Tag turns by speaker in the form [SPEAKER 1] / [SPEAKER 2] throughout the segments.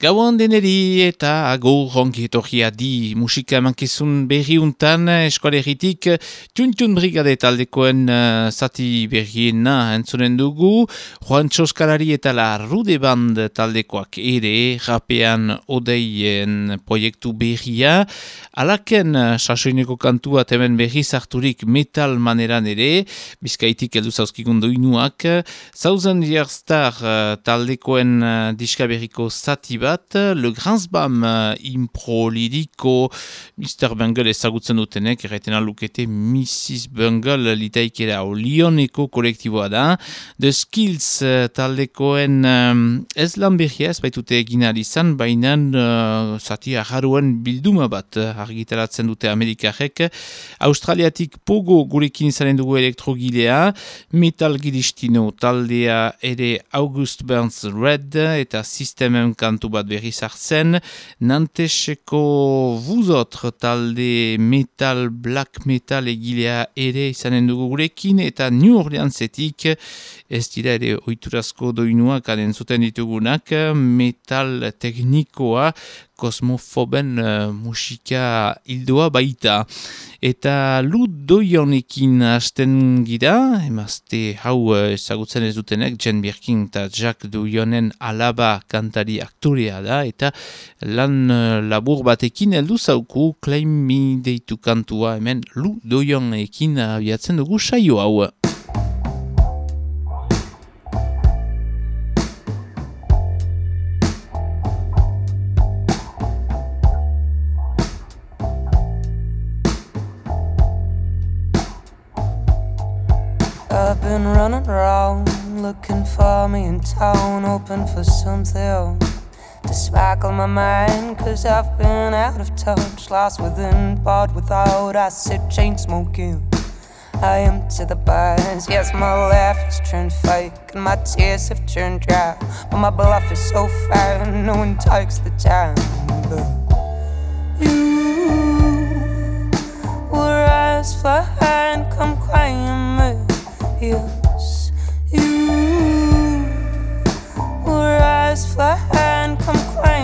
[SPEAKER 1] Gauan deneri eta agur etorria di musika mankizun berriuntan eskualeritik Tuntun Brigade taldekoen uh, zati berriena entzunen dugu. Juan Txoskalari eta la Rude Band taldekoak ere rapean odeien proiektu berria. Alaken uh, sasoineko kantua temen berri zarturik metal maneran ere. Bizkaitik eldu zauzkikun doinuak. Thousand Year Star uh, taldekoen uh, diska berriko zati bat Le Gransbam uh, impro liriko Mr. Bungle ezagutzen dutenek, erraiten alukete Mrs. Bungle litaikera o Lioneko kolektiboa da. The Skills uh, taldekoen um, ez lan berria ez baitute egin izan, baina uh, zati aharuen bilduma bat argitaratzen dute Amerikarek. Australiatik pogo gurekin izanen dugu elektrogilea, Metal Gidistino taldea ere August Burns Red eta Systemem kantu bat bat berri zartzen, Nanteseko vuzotre talde metal, black metal egilea ere izanen dugu gurekin, eta New Orleansetik, ez dira ere oiturazko doinuak aden zuten ditugunak, metal teknikoa, kosmofoben uh, musika hildoa baita. Eta lud doionekin hasten gira, emazte hau uh, ezagutzen ez dutenek, Jen Birkin eta Jack Doionen alaba kantari aktorea da, eta lan uh, labur batekin heldu zauku, Claim Me deitu kantua, hemen lud doionekin abiatzen dugu saio hau.
[SPEAKER 2] Looking for me in town, hoping for something to sparkle my mind. Cause I've been out of touch, lost within, bored without. I sit chain smoking. I empty the bars. Yes, my laugh has turned fake and my tears have turned dry. But my bluff is so fine, no one takes the time. But you fly high and come crying me. Yes, rise fly high and come me.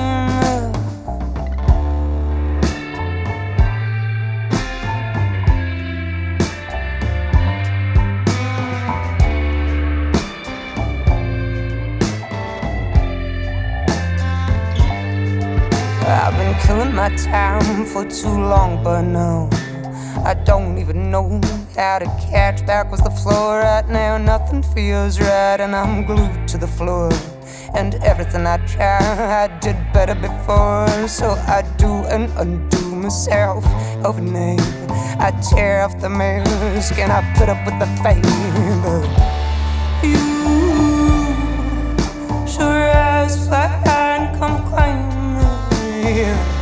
[SPEAKER 2] I've been killing my time for too long, but no, I don't even know how to catch back with the floor right now. Nothing feels right, and I'm glued to the floor. And everything I try, I did better before. So I do and undo myself overnight. I tear off the mask and I put up with the fame. You sure as fly and come climb Yes,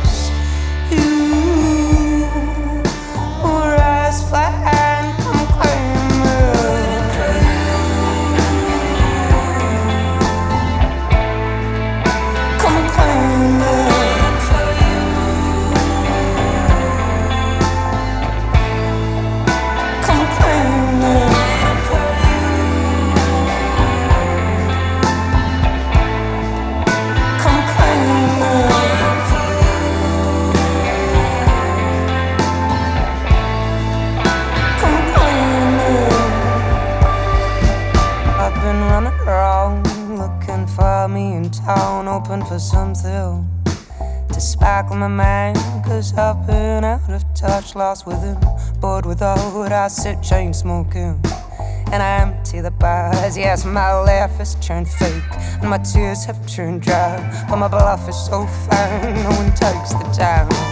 [SPEAKER 2] sit chain smoking and I empty the bars. Yes, my laugh has turned fake and my tears have turned dry. But my bluff is so fine, no one takes the time.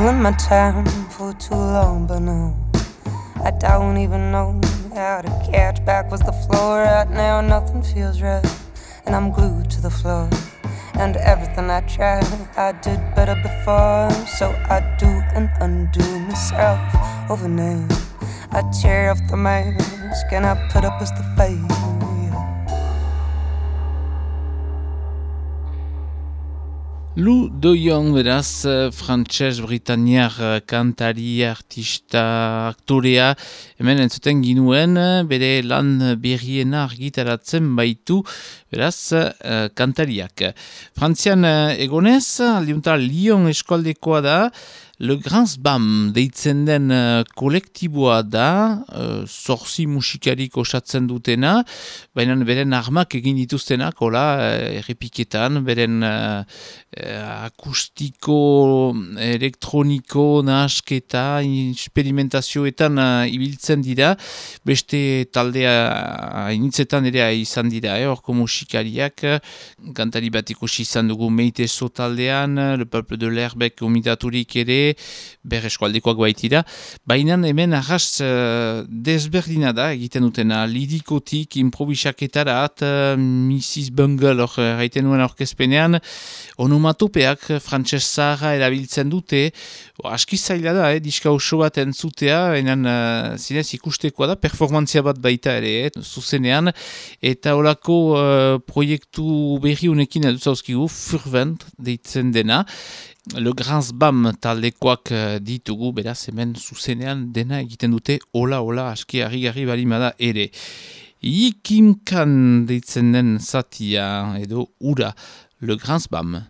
[SPEAKER 2] Killing my time for too long, but no, I don't even know how to catch back with the flow right now. Nothing feels right, and I'm glued to the floor. And everything I tried, I did better before. So I do and undo myself overnight. I tear off the mask and I put up with the face.
[SPEAKER 1] Lou Doyon, beraz, eh, frantxez, britaniar, eh, kantari, artista, aktorea, hemen entzuten ginuen, eh, bere lan berriena argitaratzen baitu, beraz, kantariak. Frantzian egonez, aldiunta Lyon eskoldekoa da, Le Grand Bam deitzen den uh, kolektiboa da, uh, zorzi musikarik osatzen dutena, baina beren armak egin dituztenak, hola, uh, errepiketan, beren uh, akustiko, elektroniko, nasketa, experimentazioetan uh, ibiltzen dira, beste taldea initzetan ere izan dira, eh, orko musikariak, kantari bat ikusi izan dugu meite taldean, Le Peuple de l'Herbek umidaturik ere, ber eskualdekoak baitira, baina hemen arras uh, desberdina da egiten dutena, lidikotik improvisaketara at uh, Mrs. Bungle hor uh, nuen orkezpenean, onomatopeak frantses zahara erabiltzen dute, aski zaila da, eh, diska oso bat entzutea, enan uh, zinez ikustekoa da, performantzia bat baita ere, eh, zuzenean, eta horako uh, proiektu berri unekin edu zauzkigu, furvent deitzen dena, Le Grand Bam taldekoak eh, ditugu, beraz hemen zuzenean dena egiten dute hola hola aski harri balimada ere. Ikimkan deitzen den zatia edo ura Le Grand Bam.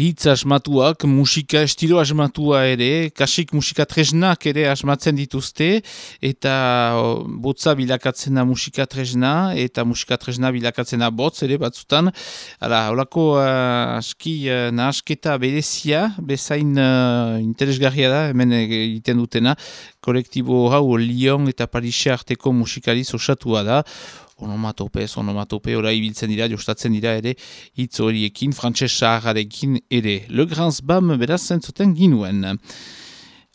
[SPEAKER 1] Hitz asmatuak, musika estilo asmatua ere, kasik musika tresnak ere asmatzen dituzte, eta botza bilakatzen da musika tresna, eta musika tresna bilakatzen da botz ere batzutan. Hala, holako uh, aski uh, nahasketa berezia, bezain uh, interesgarria da, hemen egiten dutena, kolektibo hau Lyon eta Parise arteko musikaliz osatua da, onomatope, onomatope, ora ibiltzen dira, jostatzen dira ere, hitz horiekin, frantses ere. Le Grand Bam beraz zentzuten ginuen.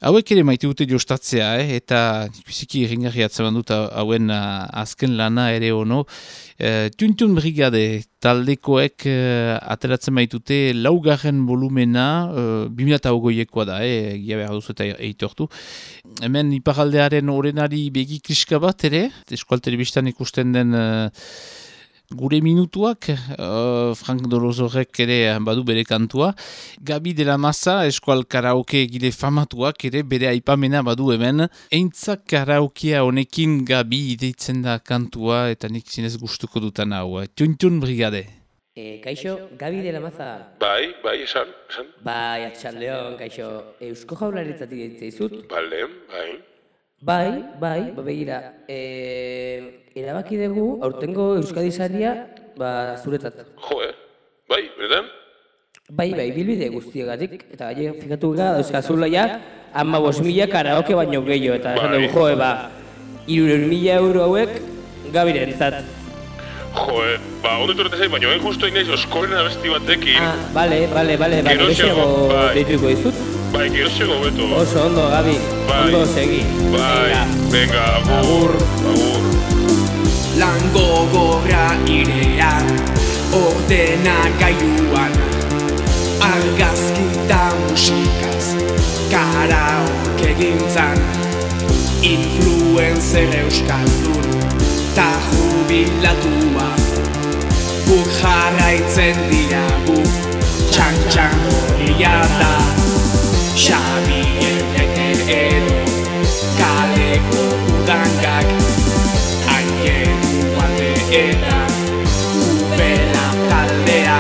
[SPEAKER 1] Hauek ere maite dute jostatzea, eh? eta ikusiki irringarri atzaman dut hauen uh, azken lana ere ono. Uh, Tuntun Brigade taldekoek uh, ateratzen maitute laugarren volumena, uh, bimilata ogoiekoa da, eh? gia behar duzu eta eitortu. Hemen iparaldearen orenari begi kriska bat ere, eskualteri biztan ikusten den... Uh, gure minutuak, uh, Frank Dorozorek ere badu bere kantua. Gabi de la Masa, eskual karaoke gile famatuak ere bere aipamena badu hemen. Eintzak karaokea honekin Gabi ideitzen da kantua eta nik zinez gustuko dutan hau. Tuntun brigade.
[SPEAKER 3] E, kaixo, Gabi de la Maza.
[SPEAKER 4] Bai, bai, esan, esan.
[SPEAKER 3] Bai, atxaldeon, kaixo, Eusko jaularitzatik ditzaizut.
[SPEAKER 4] Bale, bai.
[SPEAKER 3] Bai, bai, ba begira, e, erabaki dugu aurtengo Euskadi saria ba zuretzat.
[SPEAKER 4] Jo, eh? Bai, benetan?
[SPEAKER 3] Bai, bai, bilbide guztiagatik eta gaie fikatu gara euskazula ja ama bos mila karaoke baino gehiago eta esan dugu,
[SPEAKER 4] Bai.
[SPEAKER 3] joe, ba, iruren mila euro hauek gabiren zat.
[SPEAKER 4] Jo, eh? Ba, ondo etorrete zain, baina justu egin naiz oskoren abesti batekin.
[SPEAKER 3] Ah, bale, bale, bale, bale,
[SPEAKER 4] geroxeago bai.
[SPEAKER 3] deituko dizut.
[SPEAKER 4] Bai, gero xego beto.
[SPEAKER 3] Oso ondo, Gabi,
[SPEAKER 4] Bai.
[SPEAKER 3] ondo segi.
[SPEAKER 4] Bai,
[SPEAKER 3] Venga.
[SPEAKER 4] venga, agur, agur.
[SPEAKER 5] Lango gorra irean, ordena gailuan Argazkita musikaz, karaoke gintzan Influencer euskaldun, ta jubilatua Guk jarraitzen diagu, txan-txan horria da. Xabien ete edo, kaleko udangak Aien alde eta upela taldea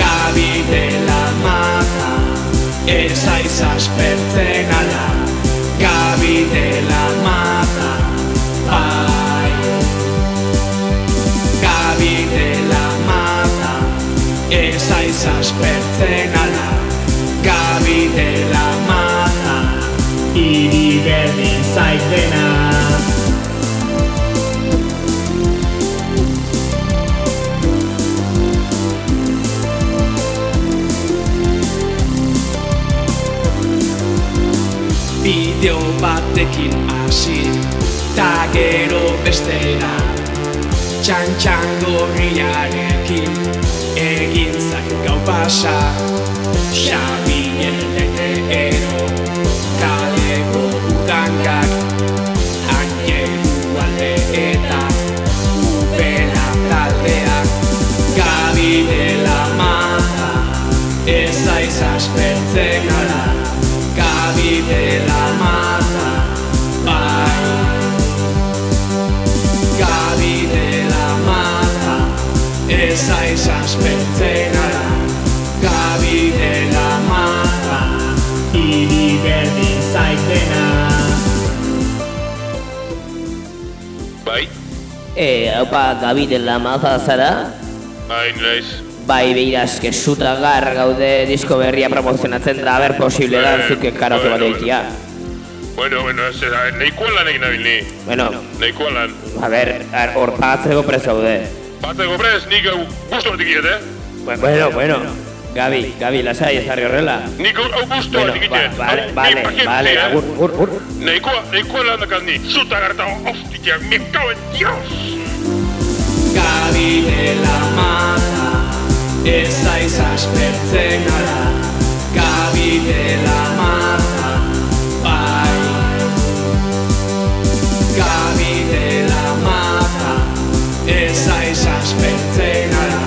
[SPEAKER 5] Gabi dela mata, ez aiz aspertzen ala. Gabi dela mata, aspertzen ala Gabi dela mata, iri berdin zaitena Bideo batekin hasi Ta gero bestera Txan-txan gorriarekin Egin zak gau pasa Xabien Ez aiz aspertzen ara Gabi dela mata Iri berdin zaitena
[SPEAKER 4] Bai,
[SPEAKER 3] E, haupa, Gabi dela maza zara?
[SPEAKER 4] bai, naiz.
[SPEAKER 3] Bai, beira, eske suta gar gaude disko berria promozionatzen da, ber posible da, zuke karaoke bat egitea.
[SPEAKER 4] Bueno, bueno, ez, ez, nahikoan lan egin nabil ni.
[SPEAKER 3] Bueno,
[SPEAKER 4] Nahikoan lan.
[SPEAKER 3] a ber, hor pagatzeko prez gaude.
[SPEAKER 4] Bateko prez, nik hau gustu batik iet, eh?
[SPEAKER 3] Bueno, bueno, Gabi, Gabi, lasai ezarri horrela.
[SPEAKER 4] Nik hau gustu
[SPEAKER 3] Bueno,
[SPEAKER 4] batik
[SPEAKER 3] ba,
[SPEAKER 4] iet.
[SPEAKER 3] vale,
[SPEAKER 4] Hau,
[SPEAKER 3] vale, vale,
[SPEAKER 4] eh?
[SPEAKER 3] agur, agur, agur.
[SPEAKER 4] Nahikoa, nahikoa lan dakat ni. Zuta garta, hostia, me cago en Dios!
[SPEAKER 5] Gabi dela mata Ez aiz aspertzen ara Gabi dela mata Bai Gabi aiz aspertzen ara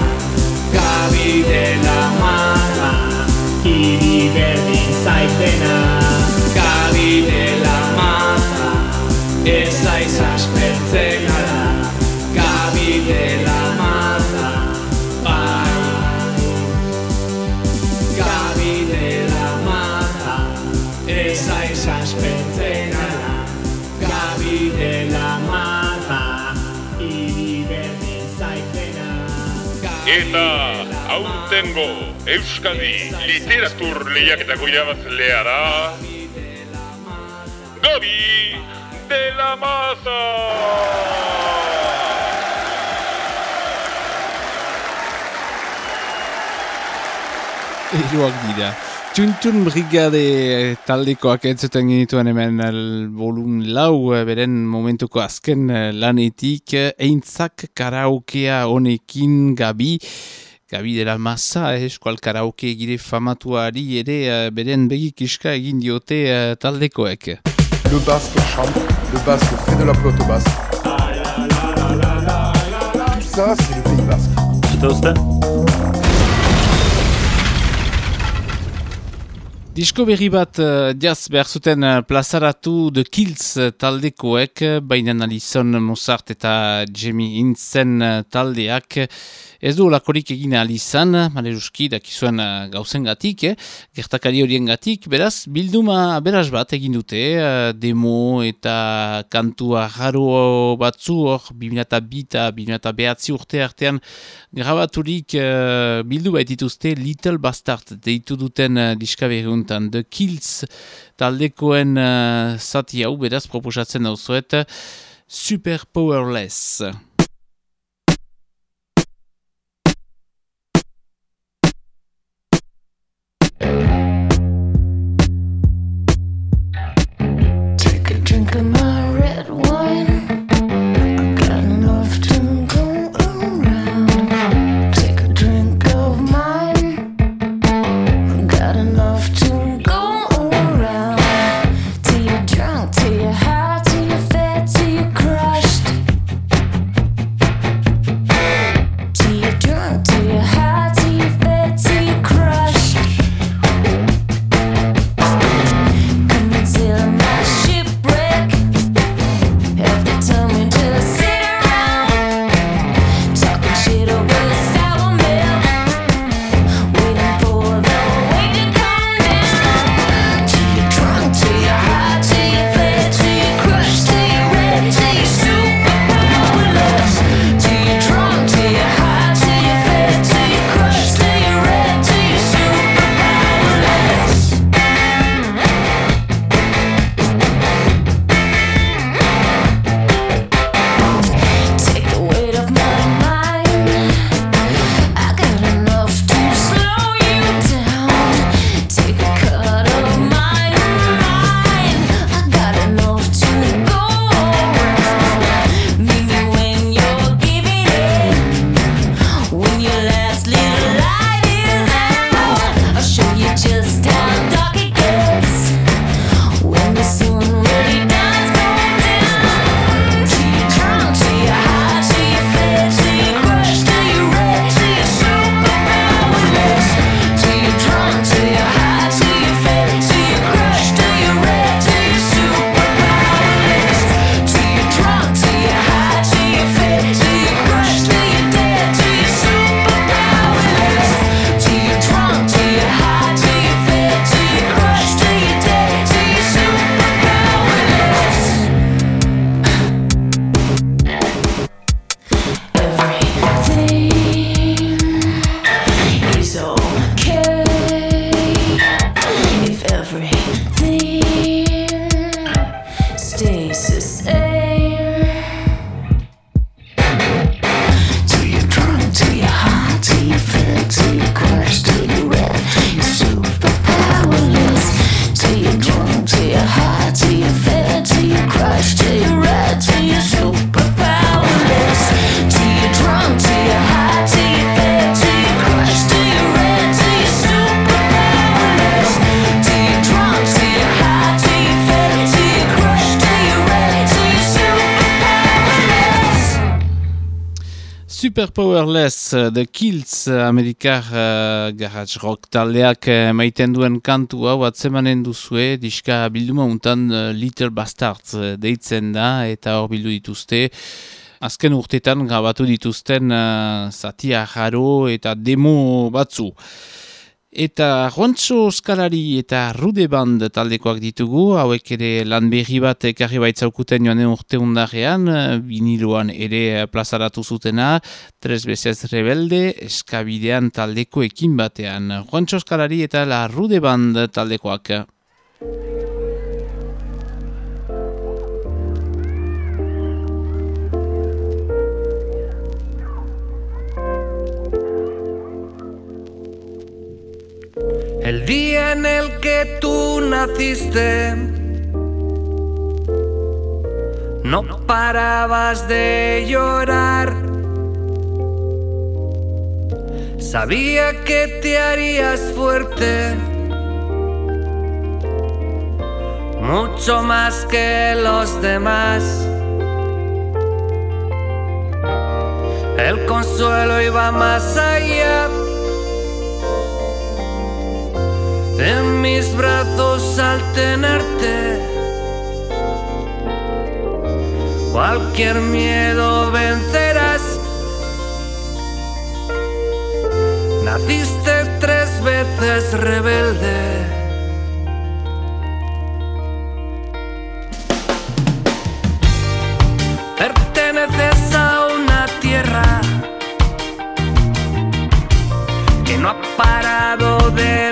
[SPEAKER 5] Gabi dela mata Iri berdin zaitena. Gabi dela mata Ez aiz aspertzen
[SPEAKER 4] Eta aurtengo Euskadi literatur lehiaketako irabazlea da... Gabi de la Maza!
[SPEAKER 6] Hiruak dira. Txuntxun brigade taldekoak entzuten genituen hemen volum lau eh, beren momentuko azken eh, lanetik eh, eintzak karaokea honekin gabi Gabi dela masa, eh, eskual karaoke gire famatuari ere eh, beren begik iska egin diote eh, taldekoek.
[SPEAKER 7] Le basque chante, le basque fait de la pelote basque. Tout ça, c'est le pays basque.
[SPEAKER 6] Disko berri bat uh, jaz behar zuten uh, plazaratu The Kills uh, taldekoek, baina Alison Mozart eta Jamie uh, taldeak ez du lakorik egin alizan, maleruski dakizuen uh, gauzen gatik, eh? gertakari horien gatik, beraz bilduma beraz bat egin dute, uh, demo eta kantua jaro batzu hor, 2002 eta 2002 urte artean grabaturik uh, bildu baitituzte Little Bastard deitu duten uh, The Kills taldekoen uh, zati hau beraz proposatzen dauzuet Super Powerless.
[SPEAKER 1] Super Powerless,
[SPEAKER 6] uh, The Kills, uh, amerikar uh, garage rock taldeak maiten duen kantu hau atzemanen duzue, diska bilduma untan uh, Little Bastards deitzen da, eta hor bildu dituzte. Azken urtetan grabatu dituzten uh, zatia jaro eta demo batzu.
[SPEAKER 1] Eta Juancho Skalari eta Rude Band taldekoak ditugu, hauek ere lan berri bat ekarri baitzaukuten joan urte undarrean, viniloan ere plazaratu zutena, tres bezez rebelde, eskabidean taldeko ekin batean. Juancho Skalari eta la Rude Band taldekoak.
[SPEAKER 8] El día en el que tú naciste, no parabas de llorar. Sabía que te harías fuerte, mucho más que los demás. El consuelo iba más allá. En mis brazos al tenerte. Cualquier miedo vencerás. Naciste tres veces rebelde. Perteneces a una tierra que no ha parado de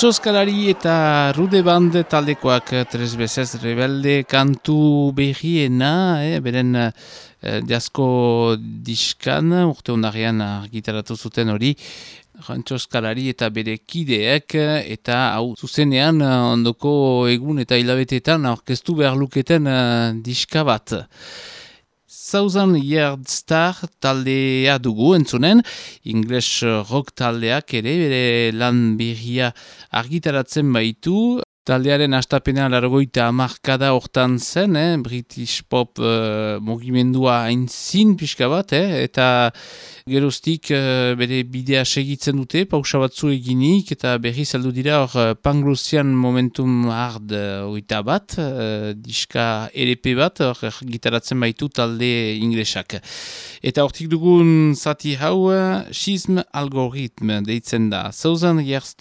[SPEAKER 1] Juancho Skalari eta Rude Band taldekoak eh, tres bezez rebelde kantu berriena, eh, beren eh, diasko diskan, urte ondarean argitaratu zuten hori, Juancho Skalari eta bere kideek, eh, eta hau zuzenean ondoko egun eta hilabetetan aurkeztu behar luketen eh, diska bat. Thousand Yard Star taldea dugu entzunen, English rock taldeak ere bere lan berria argitaratzen baitu,
[SPEAKER 9] Taldearen astapenean largoita amarkada hortan zen, eh? British pop uh, mugimendua aintzin pixka bat, eh? eta geroztik uh, bere bidea segitzen dute, pausa batzu eginik, eta berri zaldu dira hor eh, uh, panglozian momentum hard horita uh, bat, uh, diska LP bat, hor gitaratzen baitu talde inglesak. Eta hortik dugun zati hau, uh, schism algoritm deitzen da, Thousand Years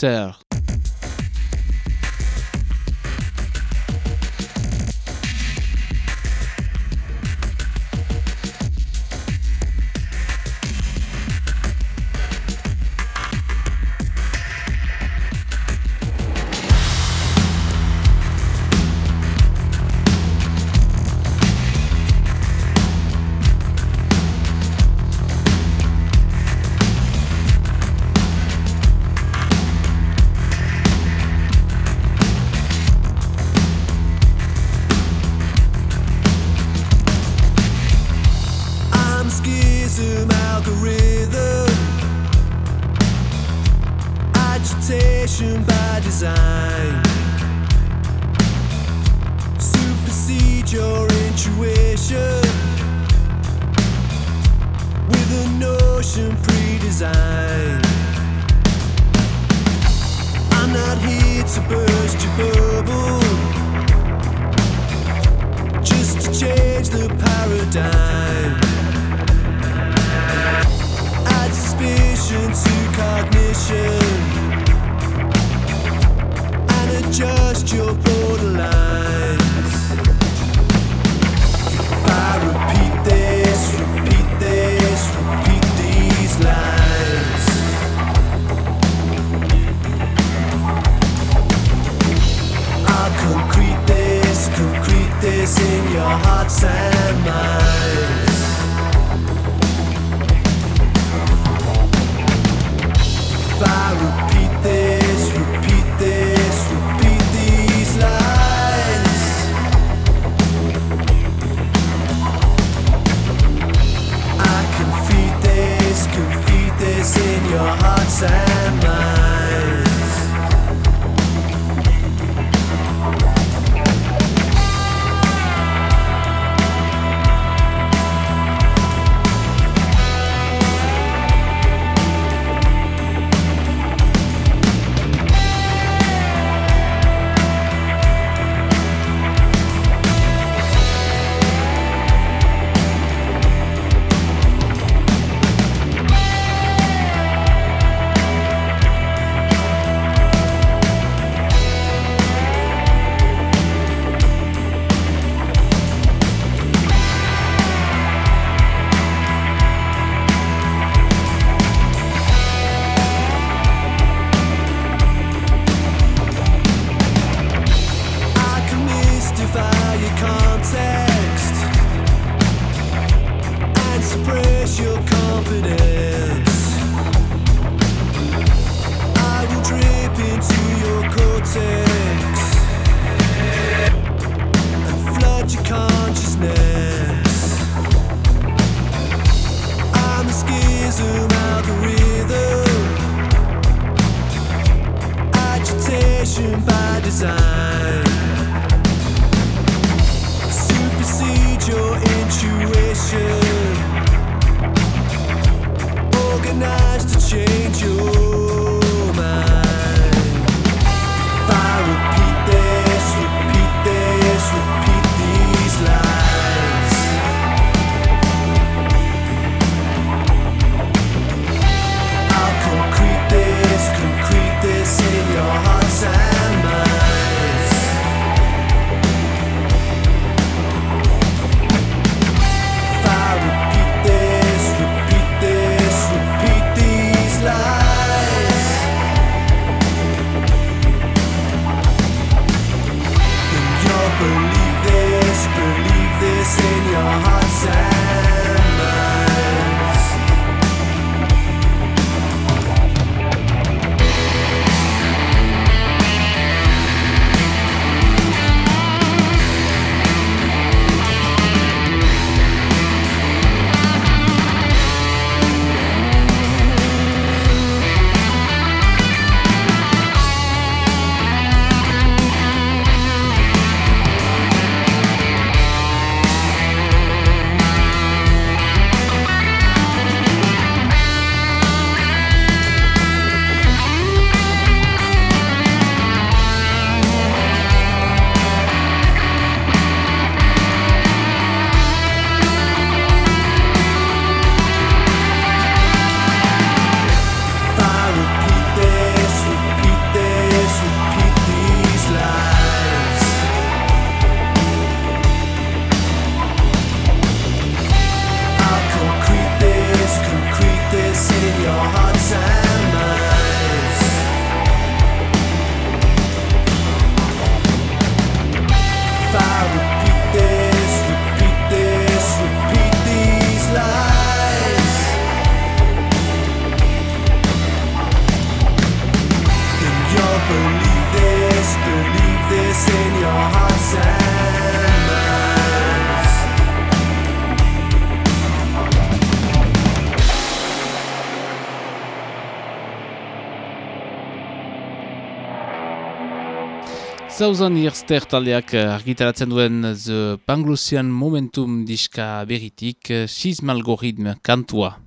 [SPEAKER 1] Zauzan Irster taldeak eh, argitaratzen duen The Panglossian Momentum diska berritik eh, Sismalgoritm kantua.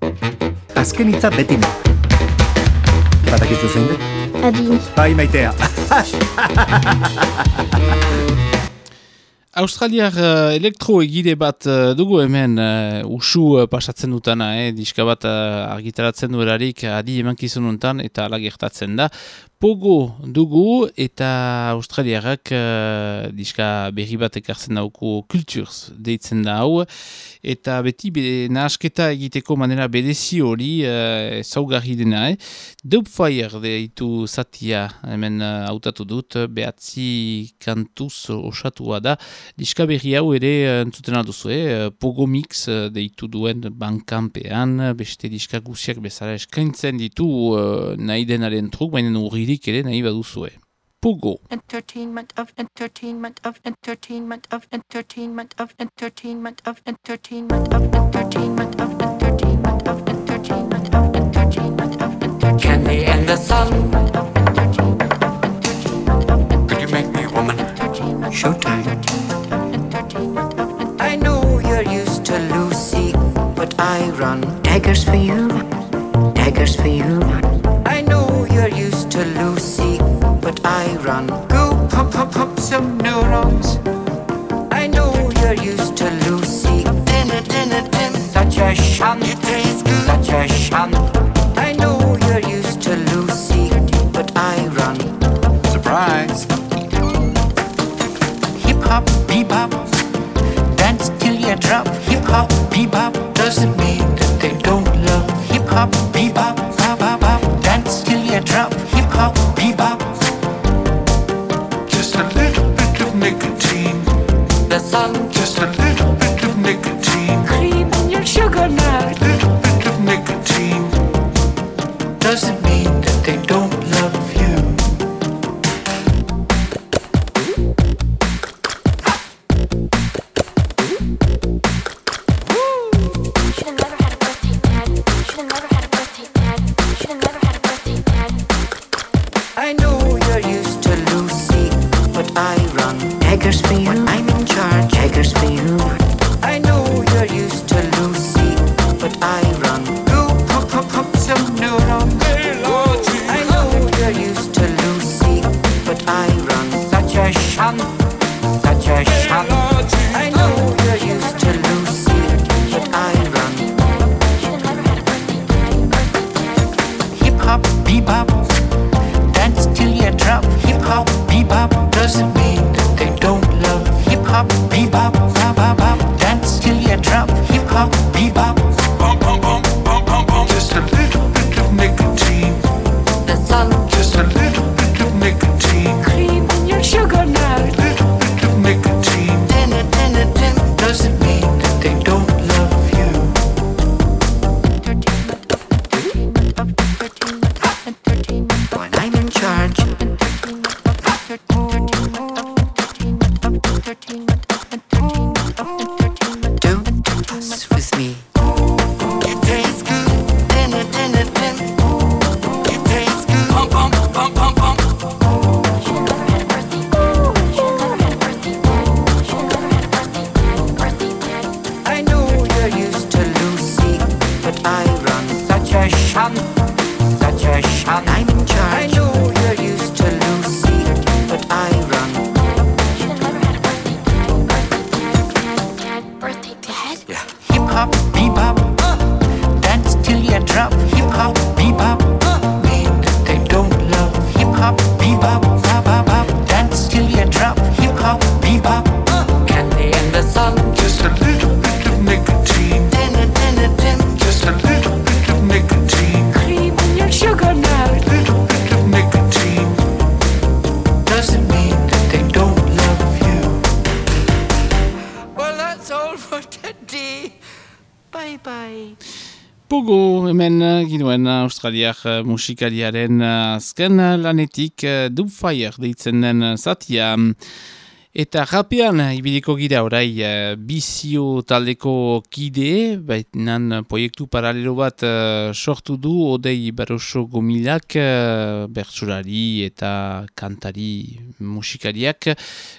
[SPEAKER 10] Azken hitza beti nahi. Batakizu zein dut?
[SPEAKER 11] Adi.
[SPEAKER 10] Bai maitea.
[SPEAKER 1] Australiar uh, elektro egide bat uh, dugu hemen uh, usu uh, pasatzen dutana, eh, diska bat uh, argitaratzen duelarik adi eman eta ala gertatzen da. Pogo dugu eta australiarrak uh, diska berri bat ekartzen dauko kulturz deitzen da hau. Eta beti be, nahasketa egiteko manera bedezi hori eh, zaugarri uh, dena. Eh? Dubfire deitu zatia hemen eh, hautatu uh, dut behatzi kantuz osatua da. Diska berri hau ere entzuten alduzu. Eh? Pogo mix deitu duen bankampean beste diska guziak bezala eskaintzen ditu uh, nahi denaren truk, baina urri irudirik ere nahi baduzue. Pogo.
[SPEAKER 12] Entertainment of entertainment of entertainment of entertainment of entertainment of entertainment of entertainment of entertainment of entertainment of entertainment of entertainment
[SPEAKER 2] Candy and the sun. Could you make me a woman? Showtime. I know you're used to Lucy, but I run daggers for you.
[SPEAKER 1] Töchtern people. australiak eh, musikariaren eh, azken eh, lanetik dubfaier deitzen den zatia. Eta rapean, ibiliko gira orai, bizio taldeko kide, baitan proiektu paralelo bat sortu du, odei barosso gomilak, bertsurari eta kantari musikariak,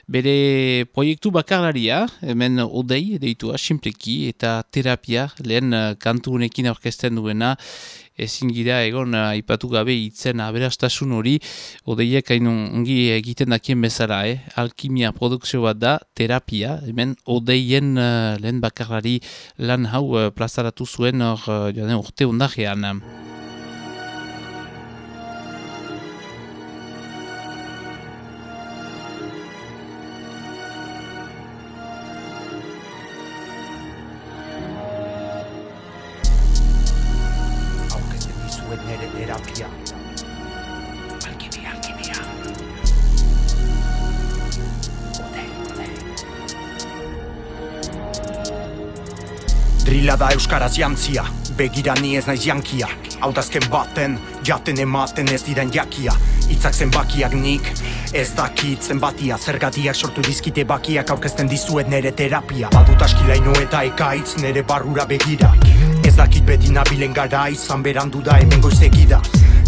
[SPEAKER 1] bere proiektu bakarlaria, hemen odei, deitua, simpleki, eta terapia, lehen kantu unekin orkesten duena, ezin gira egon uh, aipatu gabe itzen aberastasun hori odeiek hain ongi egiten dakien bezala, eh? alkimia produkzio bat da, terapia, hemen odeien uh, lehen bakarrari lan hau uh, plazaratu zuen hor uh, urte undajean.
[SPEAKER 13] Euskaraz jantzia, begira ni ez naiz jankia. Hautazken baten, jaten ematen ez diren jakia. Itzak zenbakiak nik, ez dakit zenbatia. Zergatiak sortu dizkite bakiak aurkezten dizuet nere terapia. Badut askilaino eta ekaitz nere barrura begira. Ez dakit beti nabilen gara izan berandu da hemen goizegida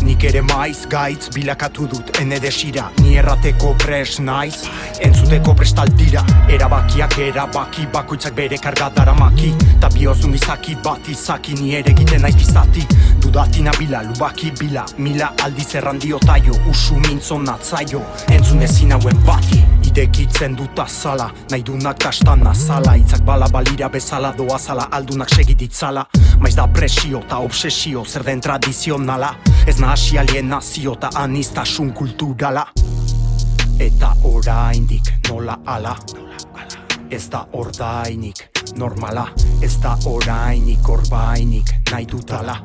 [SPEAKER 13] Nik ere maiz gaitz bilakatu dut ene desira. Ni errateko pres naiz, entzuteko prestaldira Erabakiak erabaki bakoitzak bere karga daramaki. Ta biozun izaki bat izaki ni ere egiten naiz bizati. Dudati nabila, lubaki bila, mila aldiz errandio taio. Usu mintzo natzaio, entzun ezin hauen bati Idekitzen dut azala, nahi dunak kastan azala. Itzak bala balira bezala doa zala, aldunak segititzala Maiz da presio eta obsesio, zer den tradizionala. Ez nahasi alienazio eta anistasun kulturala. Eta oraindik nola ala Ez da ordainik normala Ez da orainik orbainik nahi dutala.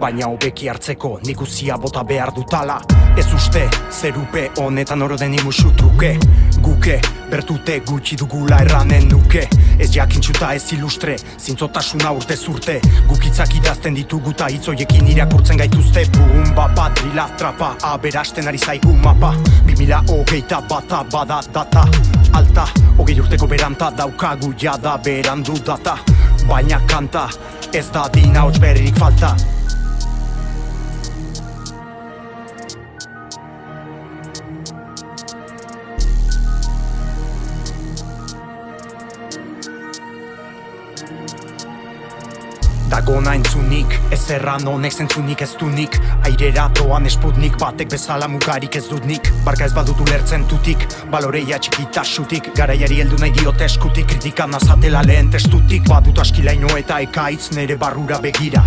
[SPEAKER 13] Baina hobeki hartzeko nik uzia bota behar dutala. Ez uste zerupe honetan oro den imusu truke. Guke bertute gutxi dugula erranen nuke. Ez jakintxuta ez ilustre, zintzotasuna urte. Zurte Gukitzak idazten ditugu ta hitzoiekin irakurtzen gaituzte. Bum bapa, drila, trapa, aberasten ari zaigu mapa. Bimila hogeita bata bada data Alta, hogei urteko beranta daukagu jada berandu data. Baina kanta, ez da dina hots berririk falta Dagona entzunik, ez erran honek zentzunik ez dunik Airera doan esputnik, batek bezala mugarik ez dut nik. Barka ez badut ulertzen tutik, baloreia txikitasutik Garaiari heldu nahi diote eskutik, kritikan azatela lehen testutik. Badut askilaino eta ekaitz nere barrura begira.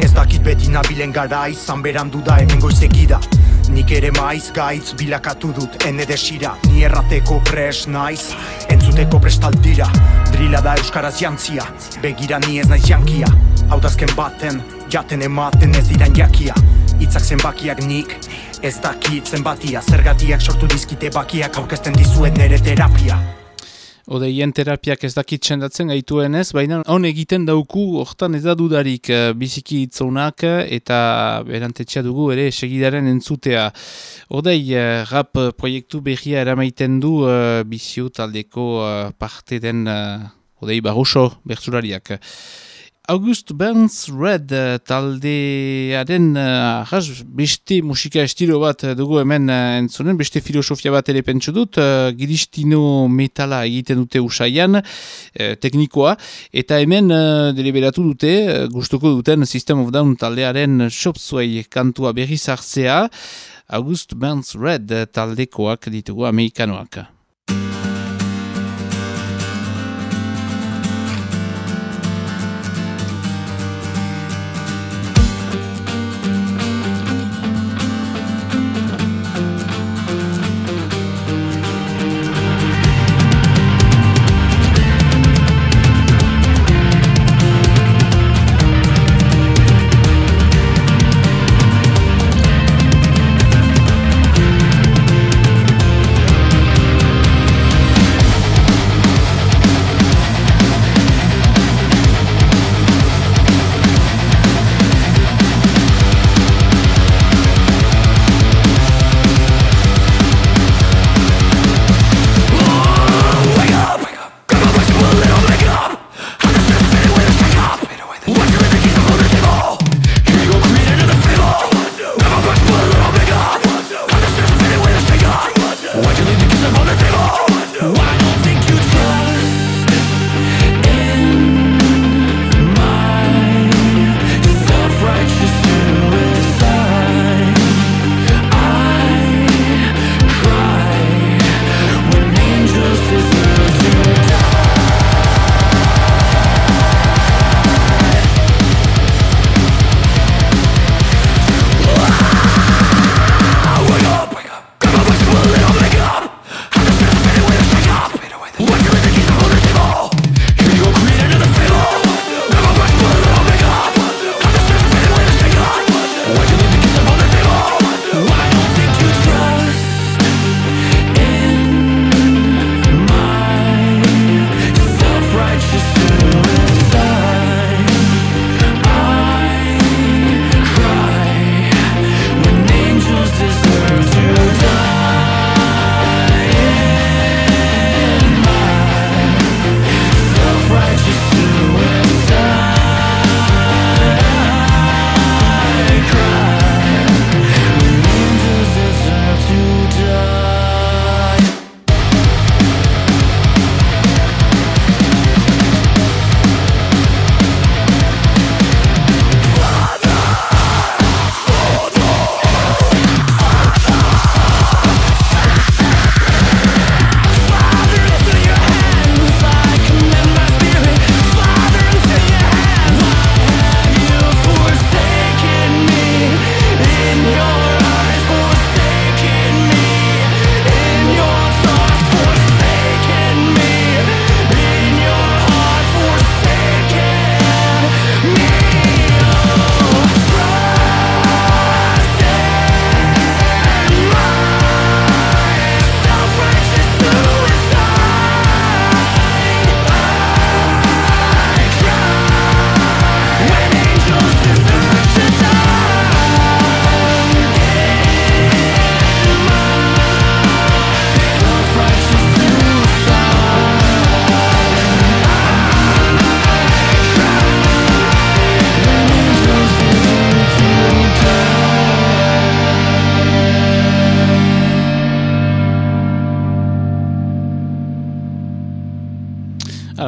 [SPEAKER 13] Ez dakit beti nabilen gara izan berandu da hemen goizegida Nik ere maiz gaitz bilakatu dut ene desira. Ni errateko pres naiz, entzuteko prestaldira Drila da euskaraz jantzia, begira ni ez naiz jankia Hautazken baten, jaten ematen ez diran jakia Itzak zenbakiak nik, ez dakit zenbatia Zergatiak sortu dizkite bakiak aurkezten dizuet nere terapia
[SPEAKER 1] Odeien terapiak ez dakit txendatzen gaituenez, baina hon egiten dauku hortan ez da dudarik eh, biziki itzonak eta berantetxea dugu ere segidaren entzutea. Odei eh, rap proiektu berria eramaiten du uh, bizio taldeko uh, parte den uh, Odei Barroso bertzulariak. August Burns Red uh, taldearen uh, beste musika estilo bat uh, dugu hemen uh, entzunen, beste filosofia bat ere pentsu dut, uh, giristino metala egiten dute usaian, uh, teknikoa, eta hemen uh, deliberatu dute, uh, gustuko duten System of Down taldearen shopsuei kantua berriz hartzea, August Burns Red taldekoak ditugu amerikanoak.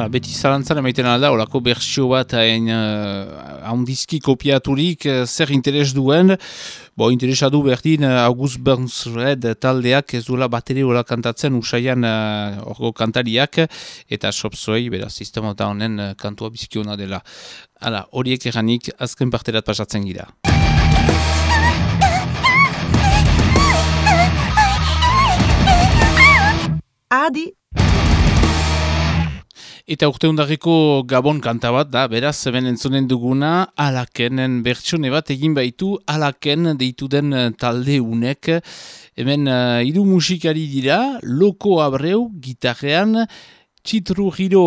[SPEAKER 1] Hala, beti zalantzan emaiten alda, olako bertsio bat hain uh, handizki kopiaturik uh, zer interes duen, bo interesadu berdin uh, August Burns Red taldeak ez duela bateri hola kantatzen usaian uh, orgo kantariak, eta sopzoei, bera, sistema eta honen uh, kantua bizikiona dela. Hala, horiek eranik azken parterat pasatzen gira.
[SPEAKER 14] Adi,
[SPEAKER 1] Eta urte undarriko Gabon kanta bat da, beraz, hemen entzunen duguna, alakenen bertsone bat egin baitu, alaken deitu den eh, talde unek. Hemen uh, hiru musikari dira, loko abreu, gitarrean, txitru giro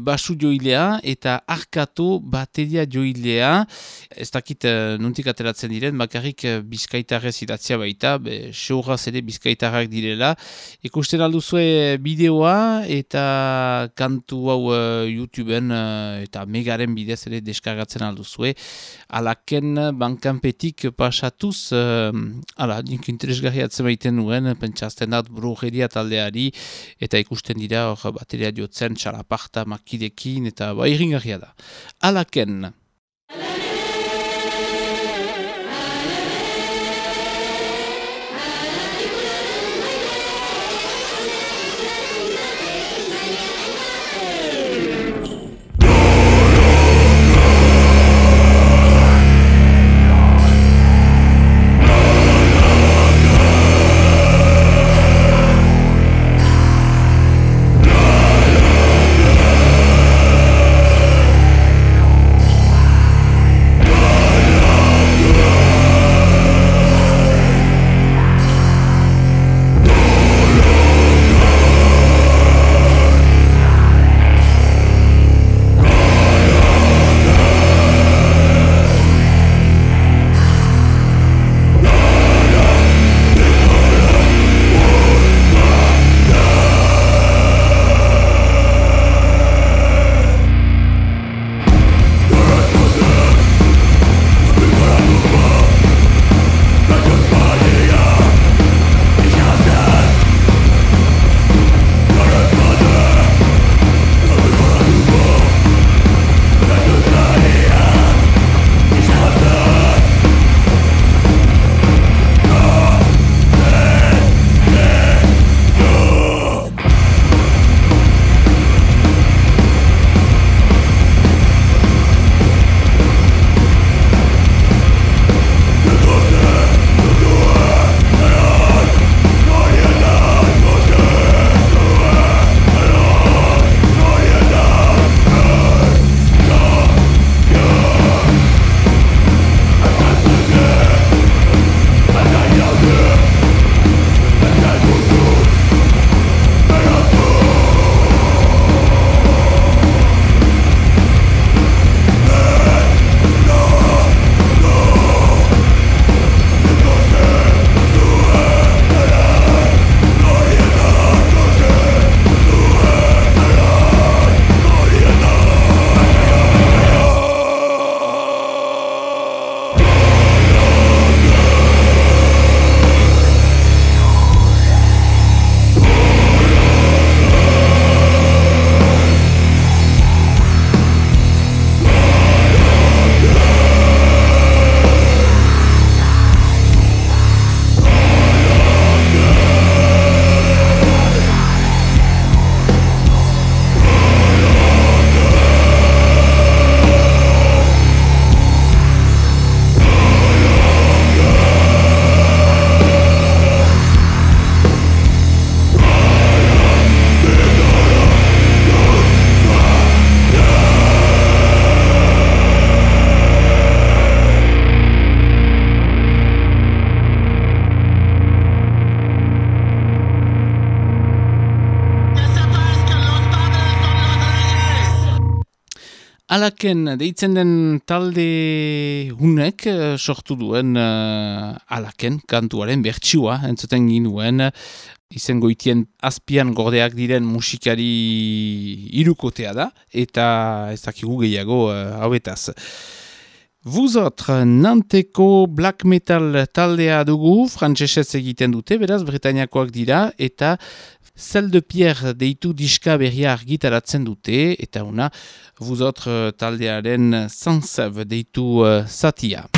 [SPEAKER 1] basu joilea eta arkatu bateria joilea. Ez dakit nuntik ateratzen diren, bakarrik bizkaitarrez idatzia baita, be, seuraz ere bizkaitarrak direla. Ikusten alduzue bideoa eta kantu hau YouTubeen eta megaren bidez ere deskargatzen alduzue. Alaken bankanpetik pasatuz, uh, ala, nik interesgarri atzen baiten nuen, pentsazten dat brujeria taldeari eta ikusten dira hor bateria jotzen, txalaparta, makidekin eta ba, irringarria da. Alaken. Alaken deitzen den talde hunek eh, sortu duen uh, alaken kantuaren bertsua entzuten ginuen izen goitien azpian gordeak diren musikari irukotea da eta ez dakigu gehiago uh, hauetaz. Autres, Nanteko black metal taldea dugu, frantsesez egiten dute, beraz, Bretainiakoak dira, eta Celle de Pierre deitu diska berria argitaratzen dute, eta una, autres taldearen Sansev deitu uh, satia.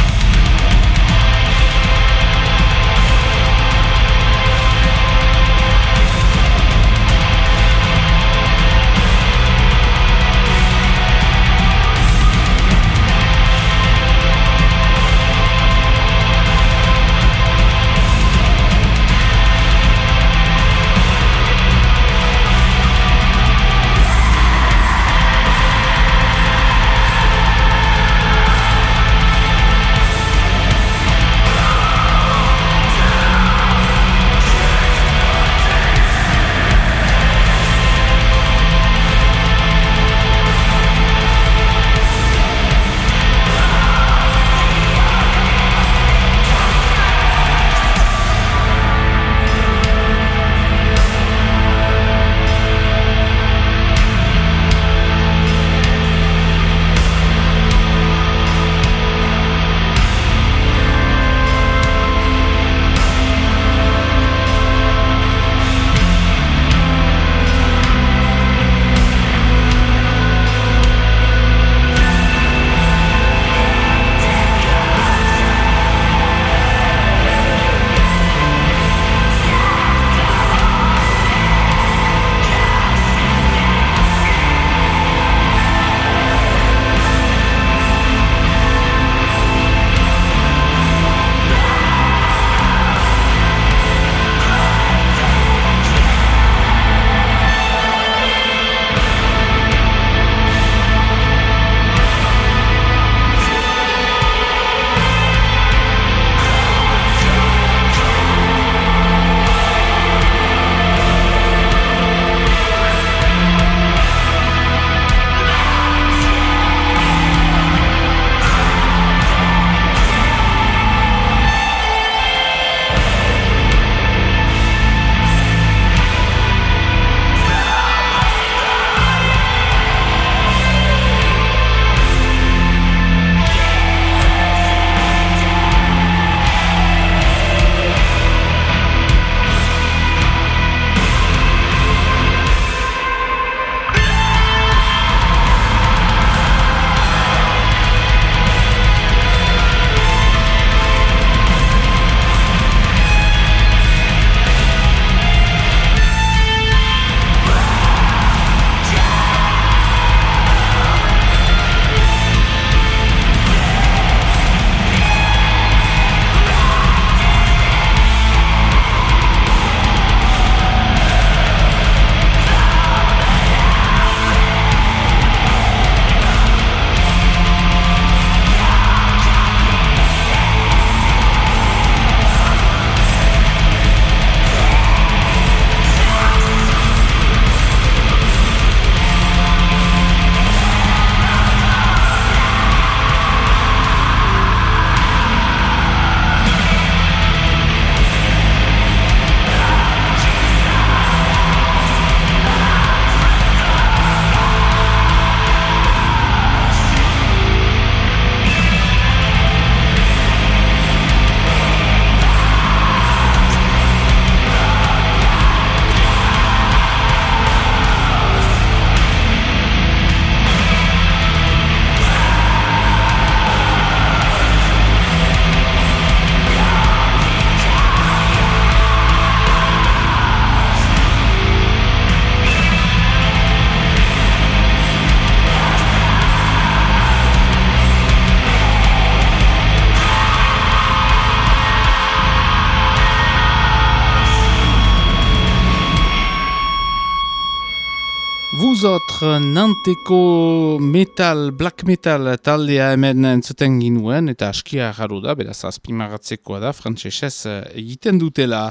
[SPEAKER 1] Vous autres, Nanteko metal, black metal taldea hemen entzuten ginuen, eta askia jarru da, beraz azpimagatzekoa da, frantsesez egiten dutela.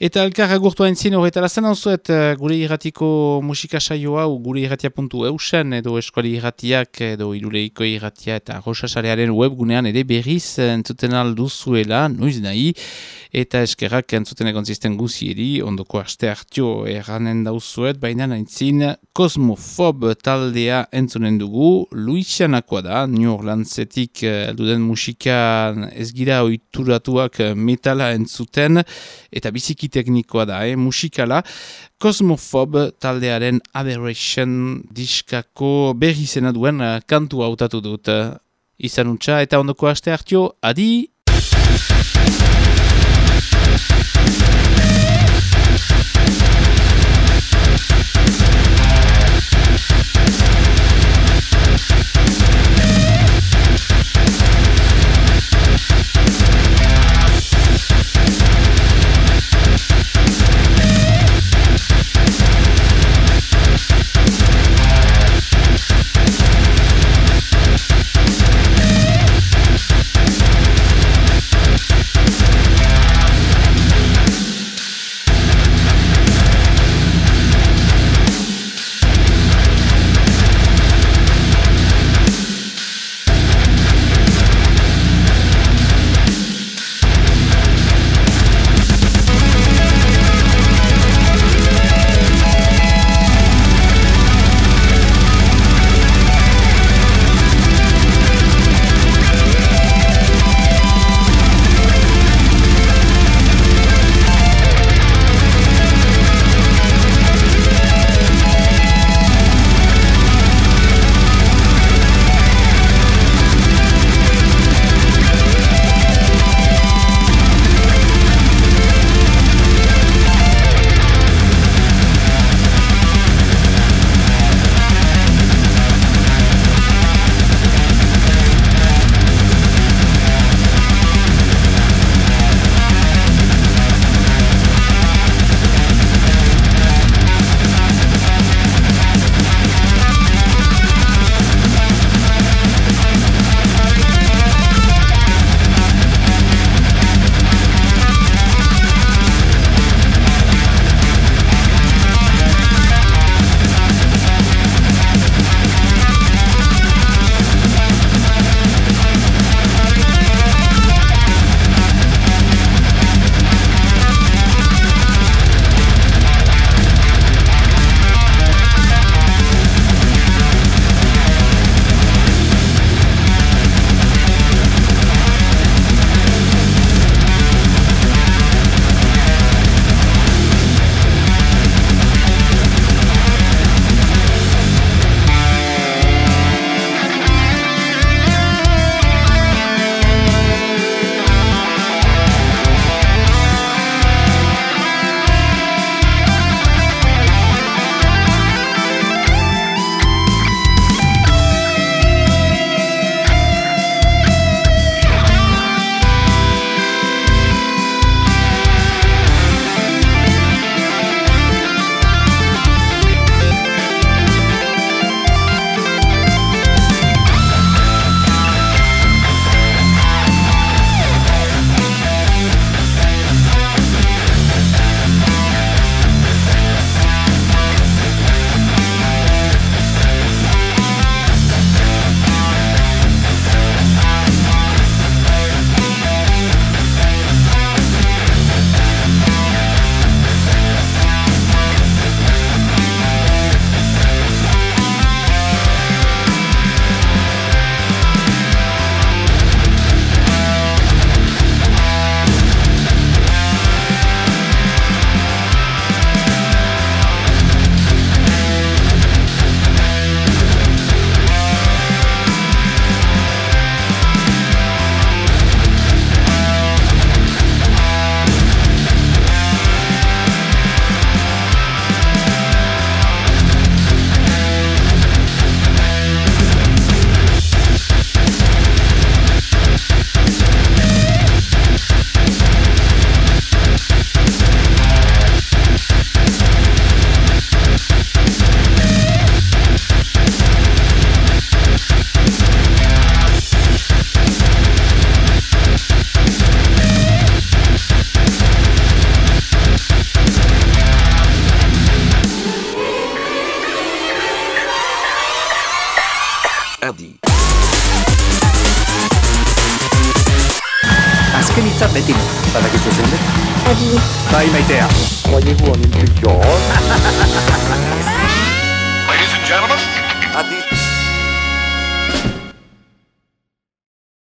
[SPEAKER 1] Eta elkar agurtu haintzin horretara zen hau zuet eh, gure irratiko musika saio hau gure irratia puntu eusen edo eskuali irratiak edo iruleiko irratia eta rosasarearen webgunean ere berriz entzuten alduzuela, noiz nahi, eta eskerrak entzuten egon zisten guzieri, ondoko aste hartio erranen dauzuet, baina naintzin Cosmofob taldea entzunen dugu, Luisianakoa da, New Orleansetik elduden musikan ez gira oituratuak metala entzuten, eta biziki teknikoa da, eh, musikala, Cosmofob taldearen Aberration diskako berri zena duen eh, kantua hautatu dut. Izan untxa eta ondoko aste hartio, adi!